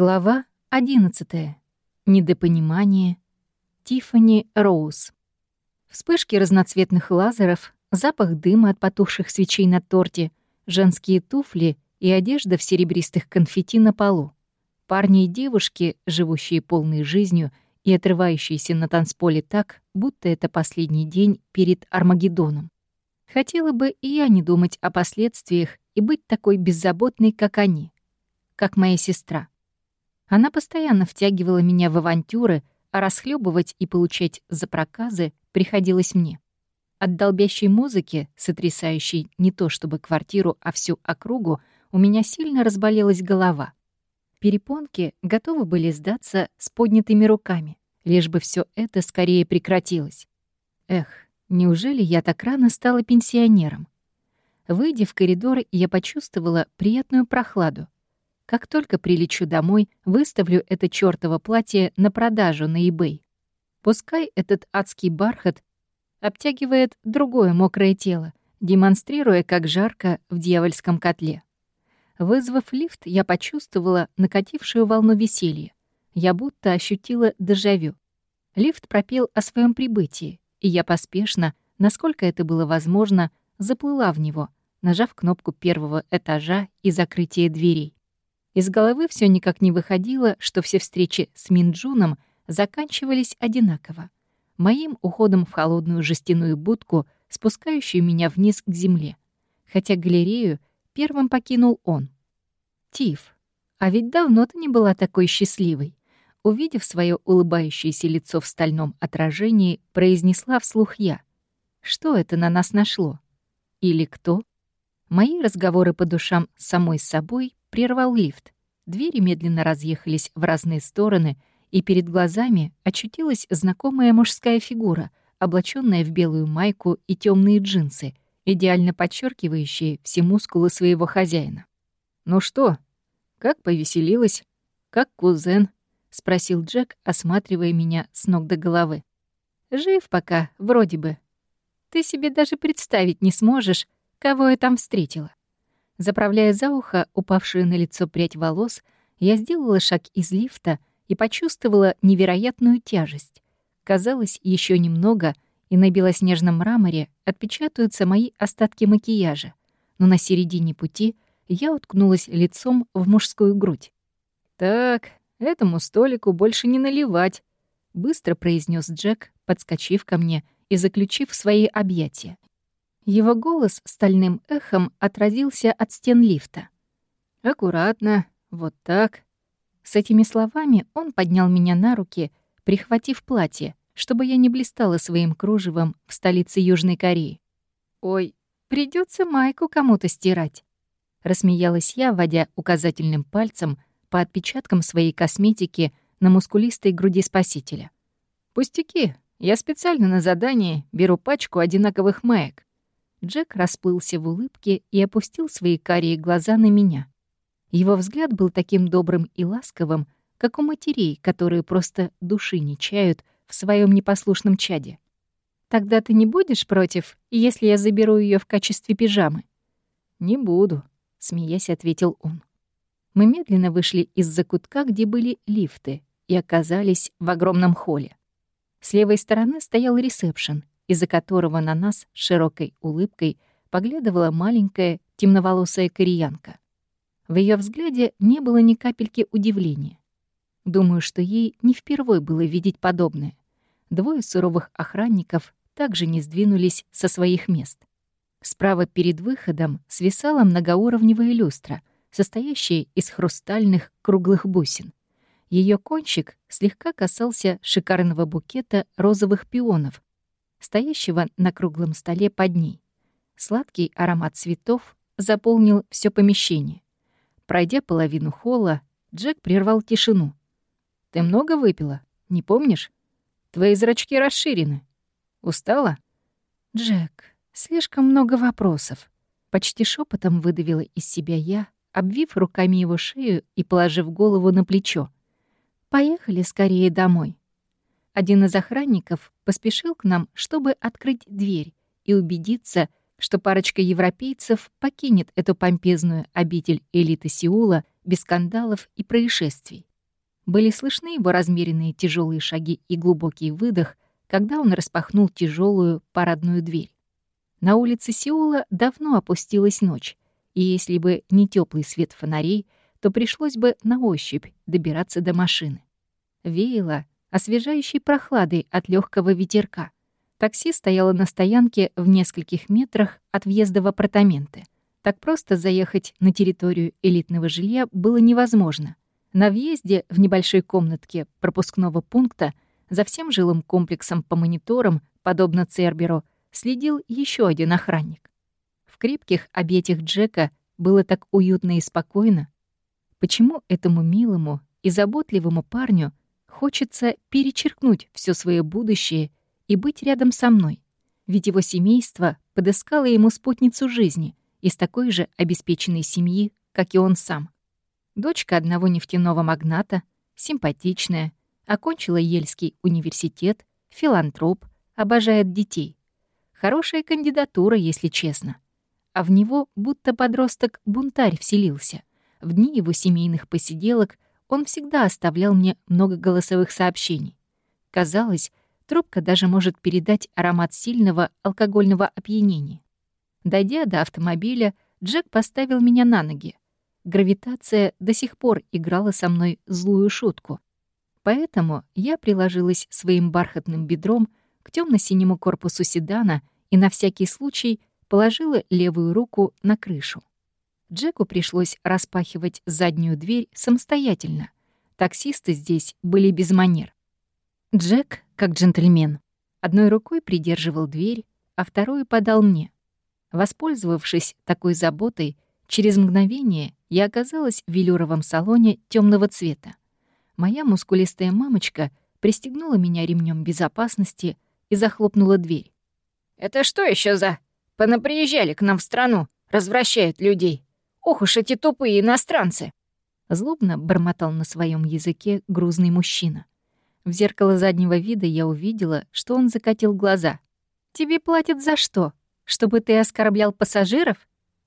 Глава 11. Недопонимание. Тиффани Роуз. Вспышки разноцветных лазеров, запах дыма от потухших свечей на торте, женские туфли и одежда в серебристых конфетти на полу. Парни и девушки, живущие полной жизнью и отрывающиеся на танцполе так, будто это последний день перед Армагеддоном. Хотела бы и я не думать о последствиях и быть такой беззаботной, как они, как моя сестра. Она постоянно втягивала меня в авантюры, а расхлебывать и получать за проказы приходилось мне. От долбящей музыки, сотрясающей не то чтобы квартиру, а всю округу, у меня сильно разболелась голова. Перепонки готовы были сдаться с поднятыми руками, лишь бы все это скорее прекратилось. Эх, неужели я так рано стала пенсионером? Выйдя в коридор, я почувствовала приятную прохладу — как только прилечу домой, выставлю это чёртово платье на продажу на eBay. Пускай этот адский бархат обтягивает другое мокрое тело, демонстрируя, как жарко в дьявольском котле. Вызвав лифт, я почувствовала накатившую волну веселья. Я будто ощутила дежавю. Лифт пропел о своем прибытии, и я поспешно, насколько это было возможно, заплыла в него, нажав кнопку первого этажа и закрытие дверей. Из головы все никак не выходило, что все встречи с Минджуном заканчивались одинаково. Моим уходом в холодную жестяную будку, спускающую меня вниз к земле. Хотя галерею первым покинул он. Тиф, а ведь давно ты не была такой счастливой. Увидев свое улыбающееся лицо в стальном отражении, произнесла вслух я. Что это на нас нашло? Или кто? Мои разговоры по душам самой с собой прервал лифт. Двери медленно разъехались в разные стороны, и перед глазами очутилась знакомая мужская фигура, облаченная в белую майку и темные джинсы, идеально подчеркивающие все мускулы своего хозяина. «Ну что, как повеселилась? Как кузен?» — спросил Джек, осматривая меня с ног до головы. «Жив пока, вроде бы. Ты себе даже представить не сможешь, кого я там встретила. Заправляя за ухо упавшую на лицо прядь волос, я сделала шаг из лифта и почувствовала невероятную тяжесть. Казалось, еще немного, и на белоснежном мраморе отпечатаются мои остатки макияжа, но на середине пути я уткнулась лицом в мужскую грудь. «Так, этому столику больше не наливать», — быстро произнес Джек, подскочив ко мне и заключив свои объятия. Его голос стальным эхом отразился от стен лифта. «Аккуратно, вот так». С этими словами он поднял меня на руки, прихватив платье, чтобы я не блистала своим кружевом в столице Южной Кореи. «Ой, придется майку кому-то стирать», — рассмеялась я, водя указательным пальцем по отпечаткам своей косметики на мускулистой груди спасителя. «Пустяки, я специально на задание беру пачку одинаковых маек. Джек расплылся в улыбке и опустил свои карие глаза на меня. Его взгляд был таким добрым и ласковым, как у матерей, которые просто души не чают в своем непослушном чаде. «Тогда ты не будешь против, если я заберу ее в качестве пижамы?» «Не буду», — смеясь ответил он. Мы медленно вышли из закутка, где были лифты, и оказались в огромном холле. С левой стороны стоял ресепшн, из-за которого на нас широкой улыбкой поглядывала маленькая темноволосая кореянка. В ее взгляде не было ни капельки удивления. Думаю, что ей не впервой было видеть подобное. Двое суровых охранников также не сдвинулись со своих мест. Справа перед выходом свисала многоуровневая люстра, состоящая из хрустальных круглых бусин. Ее кончик слегка касался шикарного букета розовых пионов, стоящего на круглом столе под ней. Сладкий аромат цветов заполнил все помещение. Пройдя половину холла, Джек прервал тишину. «Ты много выпила? Не помнишь? Твои зрачки расширены. Устала?» «Джек, слишком много вопросов». Почти шепотом выдавила из себя я, обвив руками его шею и положив голову на плечо. «Поехали скорее домой». Один из охранников поспешил к нам, чтобы открыть дверь и убедиться, что парочка европейцев покинет эту помпезную обитель элиты Сеула без скандалов и происшествий. Были слышны его размеренные тяжелые шаги и глубокий выдох, когда он распахнул тяжелую парадную дверь. На улице Сеула давно опустилась ночь, и если бы не теплый свет фонарей, то пришлось бы на ощупь добираться до машины. Веяло освежающей прохладой от легкого ветерка. Такси стояло на стоянке в нескольких метрах от въезда в апартаменты. Так просто заехать на территорию элитного жилья было невозможно. На въезде в небольшой комнатке пропускного пункта за всем жилым комплексом по мониторам, подобно Церберу, следил еще один охранник. В крепких объятиях Джека было так уютно и спокойно. Почему этому милому и заботливому парню хочется перечеркнуть все свое будущее и быть рядом со мной? Ведь его семейство подыскало ему спутницу жизни из такой же обеспеченной семьи, как и он сам. Дочка одного нефтяного магната, симпатичная, окончила Ельский университет, филантроп, обожает детей. Хорошая кандидатура, если честно. А в него будто подросток-бунтарь вселился. В дни его семейных посиделок он всегда оставлял мне много голосовых сообщений. Казалось, трубка даже может передать аромат сильного алкогольного опьянения. Дойдя до автомобиля, Джек поставил меня на ноги. Гравитация до сих пор играла со мной злую шутку. Поэтому я приложилась своим бархатным бедром к темно-синему корпусу седана и на всякий случай положила левую руку на крышу. Джеку пришлось распахивать заднюю дверь самостоятельно. Таксисты здесь были без манер. Джек, как джентльмен, одной рукой придерживал дверь, а вторую подал мне. Воспользовавшись такой заботой, через мгновение я оказалась в велюровом салоне темного цвета. Моя мускулистая мамочка пристегнула меня ремнем безопасности — и захлопнула дверь. «Это что еще за... Понаприезжали к нам в страну, развращают людей. Ох уж эти тупые иностранцы!» Злобно бормотал на своем языке грузный мужчина. В зеркало заднего вида я увидела, что он закатил глаза. «Тебе платят за что? Чтобы ты оскорблял пассажиров?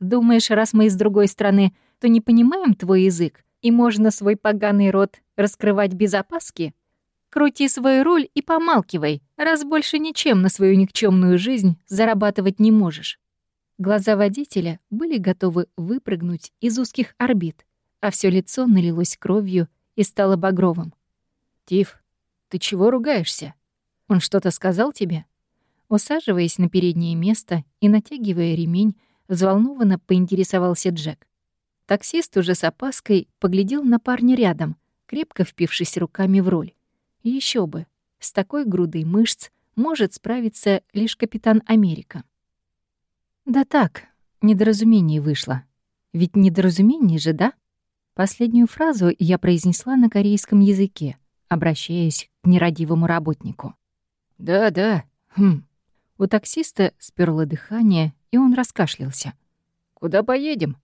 Думаешь, раз мы из другой страны, то не понимаем твой язык, и можно свой поганый рот раскрывать без опаски?» Крути свою руль и помалкивай, раз больше ничем на свою никчемную жизнь зарабатывать не можешь. Глаза водителя были готовы выпрыгнуть из узких орбит, а все лицо налилось кровью и стало багровым. «Тиф, ты чего ругаешься? Он что-то сказал тебе?» Усаживаясь на переднее место и натягивая ремень, взволнованно поинтересовался Джек. Таксист уже с опаской поглядел на парня рядом, крепко впившись руками в руль. Еще бы, с такой грудой мышц может справиться лишь капитан Америка. Да так, недоразумение вышло. Ведь недоразумение же, да? Последнюю фразу я произнесла на корейском языке, обращаясь к нерадивому работнику. «Да-да, хм». У таксиста сперло дыхание, и он раскашлялся. «Куда поедем?»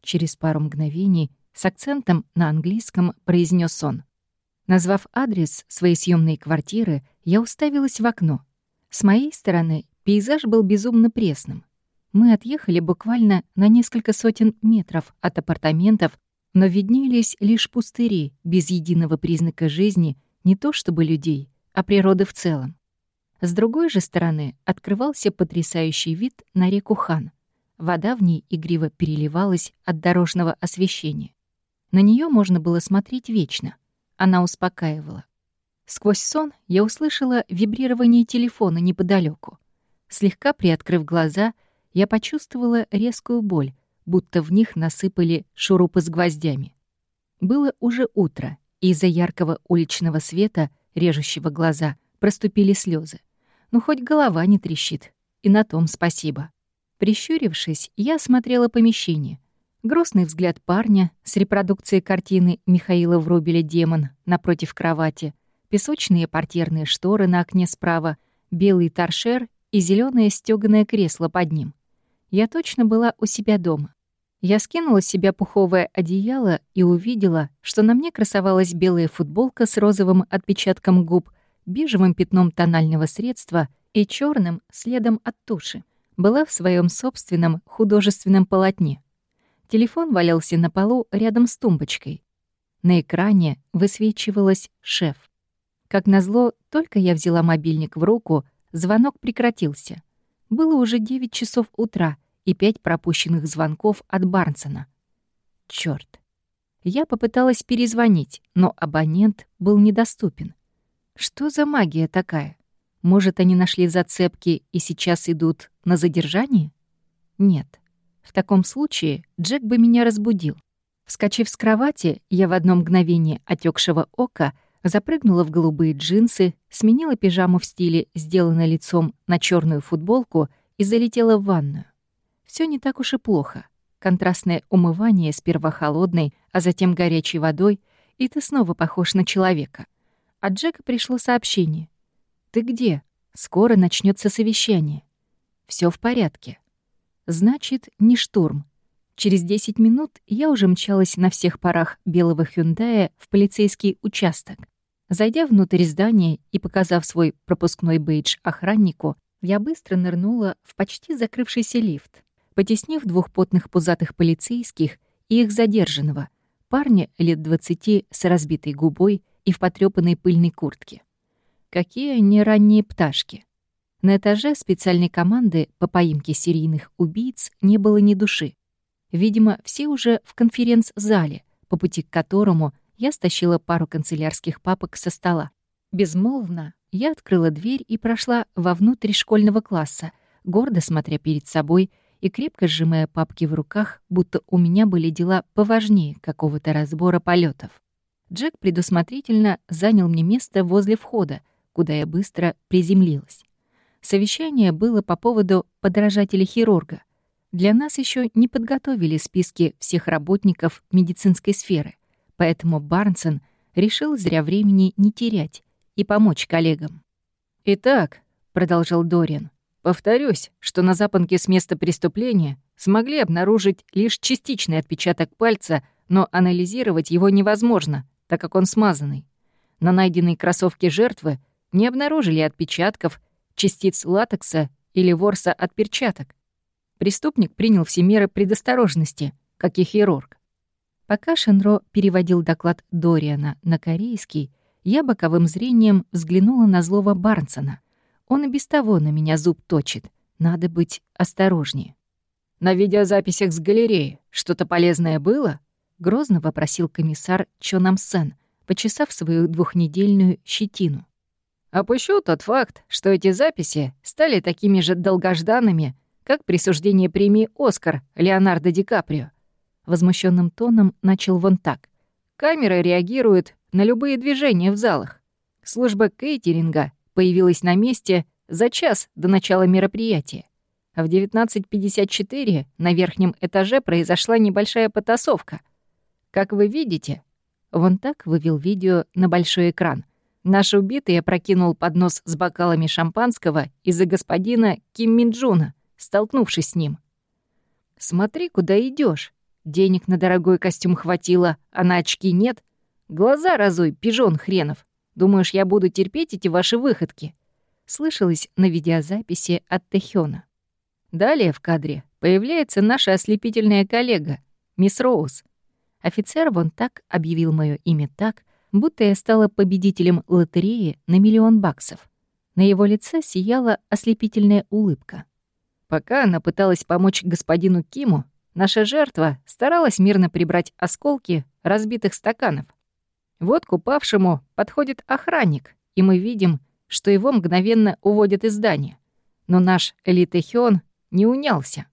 Через пару мгновений с акцентом на английском произнес он. Назвав адрес своей съемной квартиры, я уставилась в окно. С моей стороны пейзаж был безумно пресным. Мы отъехали буквально на несколько сотен метров от апартаментов, но виднелись лишь пустыри, без единого признака жизни, не то чтобы людей, а природы в целом. С другой же стороны открывался потрясающий вид на реку Хан. Вода в ней игриво переливалась от дорожного освещения. На нее можно было смотреть вечно. Она успокаивала. Сквозь сон я услышала вибрирование телефона неподалеку. Слегка приоткрыв глаза, я почувствовала резкую боль, будто в них насыпали шурупы с гвоздями. Было уже утро, и из-за яркого уличного света, режущего глаза, проступили слезы. Ну, хоть голова не трещит, и на том спасибо. Прищурившись, я осмотрела помещение — Грустный взгляд парня с репродукцией картины Михаила Врубеля «Демон» напротив кровати, песочные портьерные шторы на окне справа, белый торшер и зеленое стёганое кресло под ним. Я точно была у себя дома. Я скинула с себя пуховое одеяло и увидела, что на мне красовалась белая футболка с розовым отпечатком губ, бежевым пятном тонального средства и черным следом от туши. Была в своем собственном художественном полотне. Телефон валялся на полу рядом с тумбочкой. На экране высвечивалась «Шеф». Как назло, только я взяла мобильник в руку, звонок прекратился. Было уже 9 часов утра и 5 пропущенных звонков от Барнсона. Чёрт. Я попыталась перезвонить, но абонент был недоступен. Что за магия такая? Может, они нашли зацепки и сейчас идут на задержание? Нет. В таком случае Джек бы меня разбудил. Вскочив с кровати, я в одно мгновение отекшего ока запрыгнула в голубые джинсы, сменила пижаму в стиле «сделано лицом» на черную футболку и залетела в ванную. Все не так уж и плохо. Контрастное умывание сперва холодной, а затем горячей водой, и ты снова похож на человека. От Джека пришло сообщение. «Ты где? Скоро начнется совещание. Все в порядке». Значит, не штурм. Через 10 минут я уже мчалась на всех парах белого Хюндая в полицейский участок. Зайдя внутрь здания и показав свой пропускной бейдж охраннику, я быстро нырнула в почти закрывшийся лифт, потеснив двух потных пузатых полицейских и их задержанного, парня лет 20 с разбитой губой и в потрёпанной пыльной куртке. Какие они ранние пташки. На этаже специальной команды по поимке серийных убийц не было ни души. Видимо, все уже в конференц-зале, по пути к которому я стащила пару канцелярских папок со стола. Безмолвно я открыла дверь и прошла вовнутрь школьного класса, гордо смотря перед собой и крепко сжимая папки в руках, будто у меня были дела поважнее какого-то разбора полетов. Джек предусмотрительно занял мне место возле входа, куда я быстро приземлилась. Совещание было по поводу подражателя хирурга. Для нас еще не подготовили списки всех работников медицинской сферы, поэтому Барнсон решил зря времени не терять и помочь коллегам. «Итак», — продолжал Дориан, — «повторюсь, что на запонке с места преступления смогли обнаружить лишь частичный отпечаток пальца, но анализировать его невозможно, так как он смазанный. На найденной кроссовке жертвы не обнаружили отпечатков — частиц латекса или ворса от перчаток. Преступник принял все меры предосторожности, как и хирург. Пока Шенро переводил доклад Дориана на корейский, я боковым зрением взглянула на злого Барнсона. Он и без того на меня зуб точит. Надо быть осторожнее. «На видеозаписях с галереи что-то полезное было?» — грозно вопросил комиссар Чо Нам Сен, почесав свою двухнедельную щетину. Опущу тот факт, что эти записи стали такими же долгожданными, как присуждение премии «Оскар» Леонардо Ди Каприо. Возмущенным тоном начал вон так. Камера реагирует на любые движения в залах. Служба кейтеринга появилась на месте за час до начала мероприятия. В 19.54 на верхнем этаже произошла небольшая потасовка. Как вы видите, вон так вывел видео на большой экран — Наш убитый опрокинул поднос с бокалами шампанского из-за господина Ким Минджуна, столкнувшись с ним. «Смотри, куда идешь. Денег на дорогой костюм хватило, а на очки нет. Глаза разуй, пижон хренов. Думаешь, я буду терпеть эти ваши выходки?» Слышалось на видеозаписи от Тэхёна. Далее в кадре появляется наша ослепительная коллега, мисс Роуз. Офицер вон так объявил мое имя так, будто я стала победителем лотереи на миллион баксов. На его лице сияла ослепительная улыбка. Пока она пыталась помочь господину Киму, наша жертва старалась мирно прибрать осколки разбитых стаканов. Вот к упавшему подходит охранник, и мы видим, что его мгновенно уводят из здания. Но наш Элитэхион не унялся.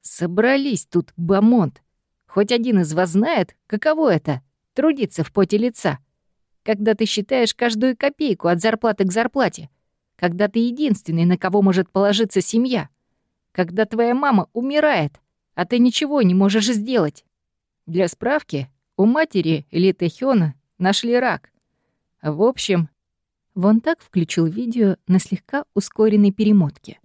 Собрались тут, Бамонт. Хоть один из вас знает, каково это трудиться в поте лица, когда ты считаешь каждую копейку от зарплаты к зарплате, когда ты единственный, на кого может положиться семья, когда твоя мама умирает, а ты ничего не можешь сделать. Для справки, у матери Литы Хёна нашли рак. В общем, вон так включил видео на слегка ускоренной перемотке.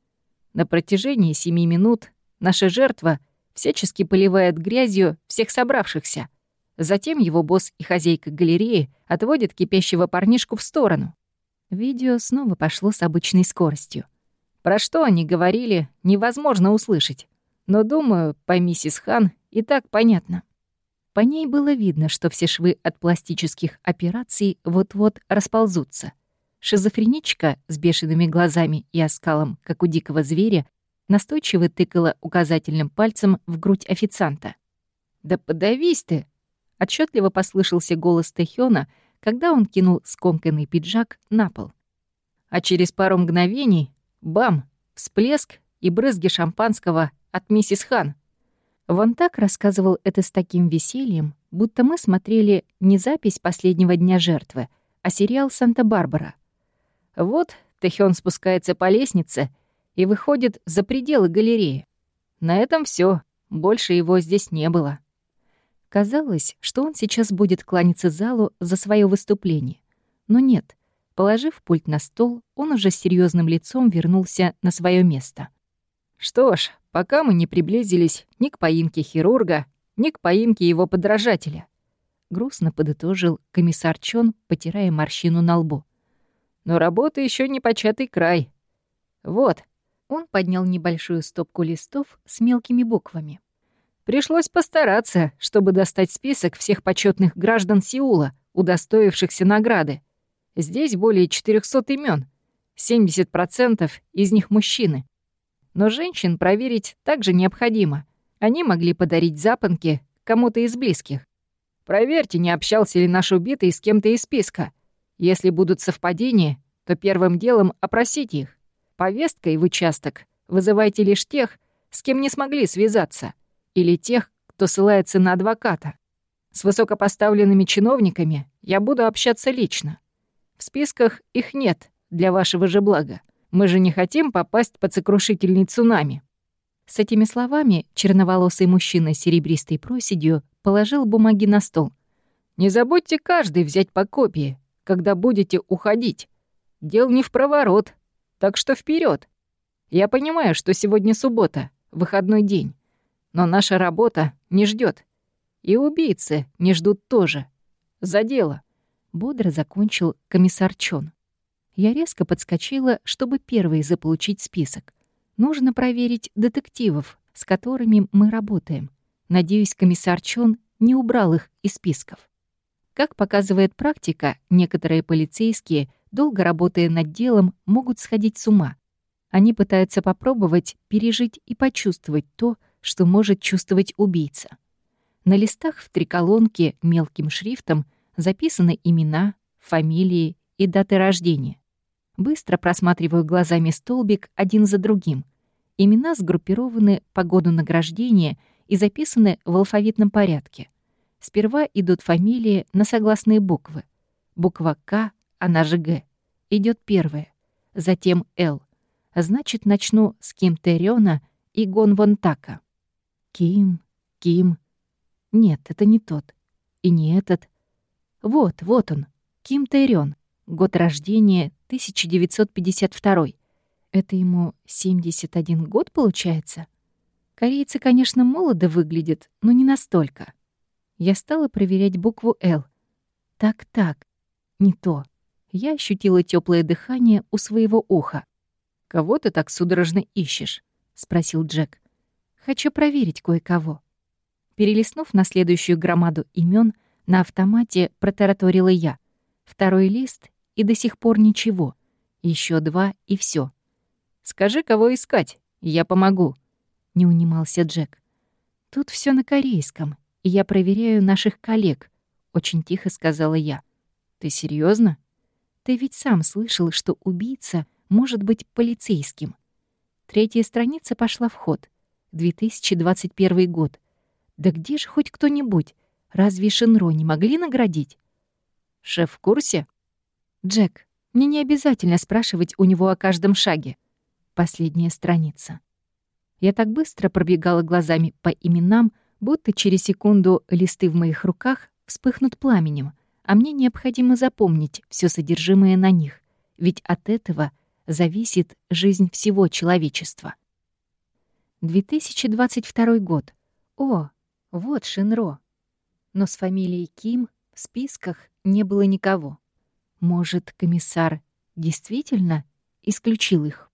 На протяжении семи минут наша жертва всячески поливает грязью всех собравшихся — Затем его босс и хозяйка галереи отводят кипящего парнишку в сторону. Видео снова пошло с обычной скоростью. Про что они говорили, невозможно услышать. Но, думаю, по миссис Хан и так понятно. По ней было видно, что все швы от пластических операций вот-вот расползутся. Шизофреничка с бешеными глазами и оскалом, как у дикого зверя, настойчиво тыкала указательным пальцем в грудь официанта. «Да подавись ты!» — отчетливо послышался голос Тэхёна, когда он кинул скомканный пиджак на пол. А через пару мгновений — бам! Всплеск и брызги шампанского от миссис Хан. Вон так рассказывал это с таким весельем, будто мы смотрели не запись последнего дня жертвы, а сериал «Санта-Барбара». Вот Тэхён спускается по лестнице и выходит за пределы галереи. На этом все, больше его здесь не было. Казалось, что он сейчас будет кланяться залу за свое выступление. Но нет. Положив пульт на стол, он уже с серьезным лицом вернулся на свое место. Что ж, пока мы не приблизились ни к поимке хирурга, ни к поимке его подражателя. Грустно подытожил комиссар Чон, потирая морщину на лбу. Но работа еще не початый край. Вот. Он поднял небольшую стопку листов с мелкими буквами. Пришлось постараться, чтобы достать список всех почетных граждан Сеула, удостоившихся награды. Здесь более 400 имен. 70% из них мужчины. Но женщин проверить также необходимо. Они могли подарить запонки кому-то из близких. Проверьте, не общался ли наш убитый с кем-то из списка. Если будут совпадения, то первым делом опросите их. Повесткой в участок вызывайте лишь тех, с кем не смогли связаться, или тех, кто ссылается на адвоката. С высокопоставленными чиновниками я буду общаться лично. В списках их нет для вашего же блага. Мы же не хотим попасть под сокрушительный цунами». С этими словами черноволосый мужчина с серебристой проседью положил бумаги на стол. «Не забудьте каждый взять по копии, когда будете уходить. Дел не в проворот, так что вперед. Я понимаю, что сегодня суббота, выходной день, но наша работа не ждет, И убийцы не ждут тоже. За дело. Бодро закончил комиссар Чон. Я резко подскочила, чтобы первой заполучить список. Нужно проверить детективов, с которыми мы работаем. Надеюсь, комиссар Чон не убрал их из списков. Как показывает практика, некоторые полицейские, долго работая над делом, могут сходить с ума. Они пытаются попробовать пережить и почувствовать то, что может чувствовать убийца. На листах в триколонке мелким шрифтом записаны имена, фамилии и даты рождения. Быстро просматриваю глазами столбик один за другим. Имена сгруппированы по году награждения и записаны в алфавитном порядке. Сперва идут фамилии на согласные буквы. Буква «К», она же «Г», идет первая, затем «Л». Значит, начну с Ким Терёна и Гон Вон Така. Ким, Ким. Нет, это не тот. И не этот. Вот, вот он, Ким Тэрён. Год рождения 1952. Это ему 71 год получается? Корейцы, конечно, молодо выглядят, но не настолько. Я стала проверять букву «Л». Так-так, не то. Я ощутила теплое дыхание у своего уха. «Кого ты так судорожно ищешь?» — спросил Джек. «Хочу проверить кое-кого». Перелистнув на следующую громаду имен, на автомате протараторила я. Второй лист и до сих пор ничего. Еще два и все. «Скажи, кого искать, я помогу», — не унимался Джек. «Тут все на корейском, и я проверяю наших коллег», — очень тихо сказала я. «Ты серьезно? Ты ведь сам слышал, что убийца может быть полицейским». Третья страница пошла в ход. 2021 год. Да где же хоть кто-нибудь? Разве Шинро не могли наградить? Шеф в курсе? Джек, мне не обязательно спрашивать у него о каждом шаге. Последняя страница. Я так быстро пробегала глазами по именам, будто через секунду листы в моих руках вспыхнут пламенем, а мне необходимо запомнить все содержимое на них, ведь от этого зависит жизнь всего человечества. 2022 год. О, вот Шинро. Но с фамилией Ким в списках не было никого. Может, комиссар действительно исключил их?